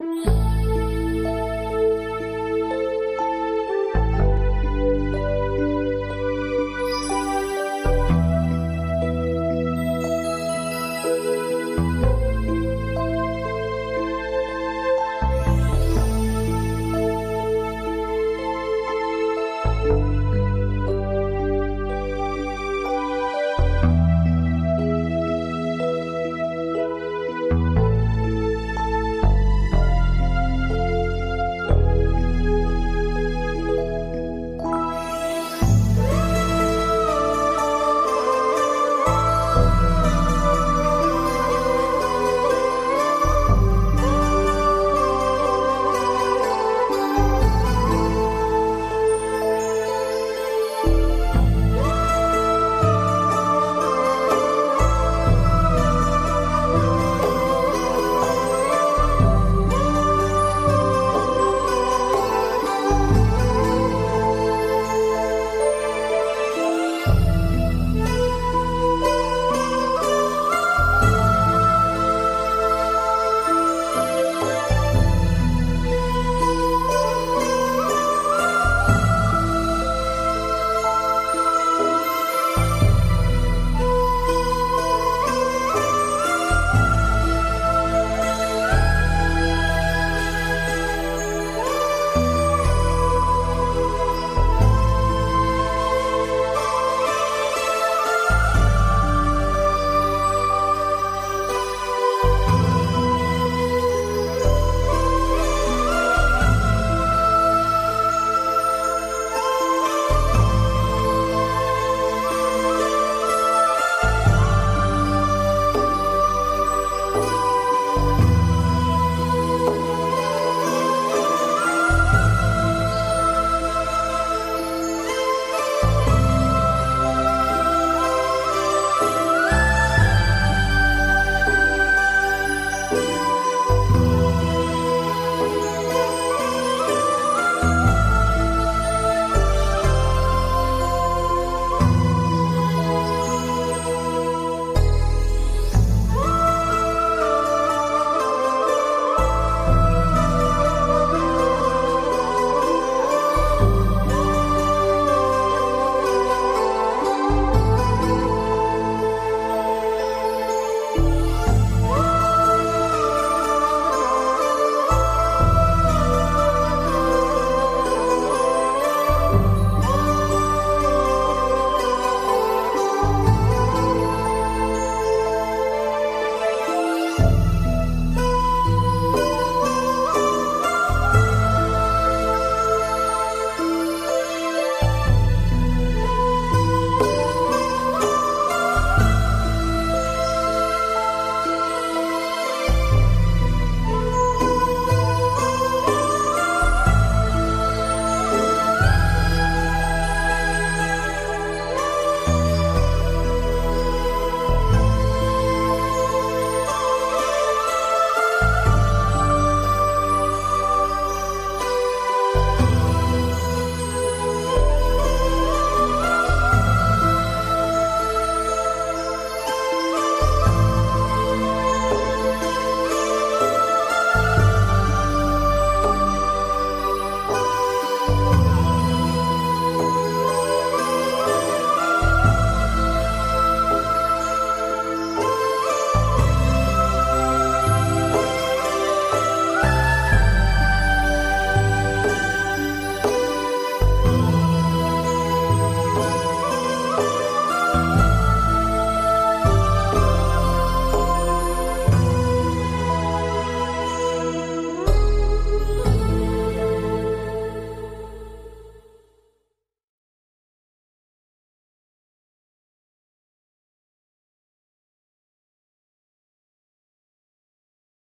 嗯。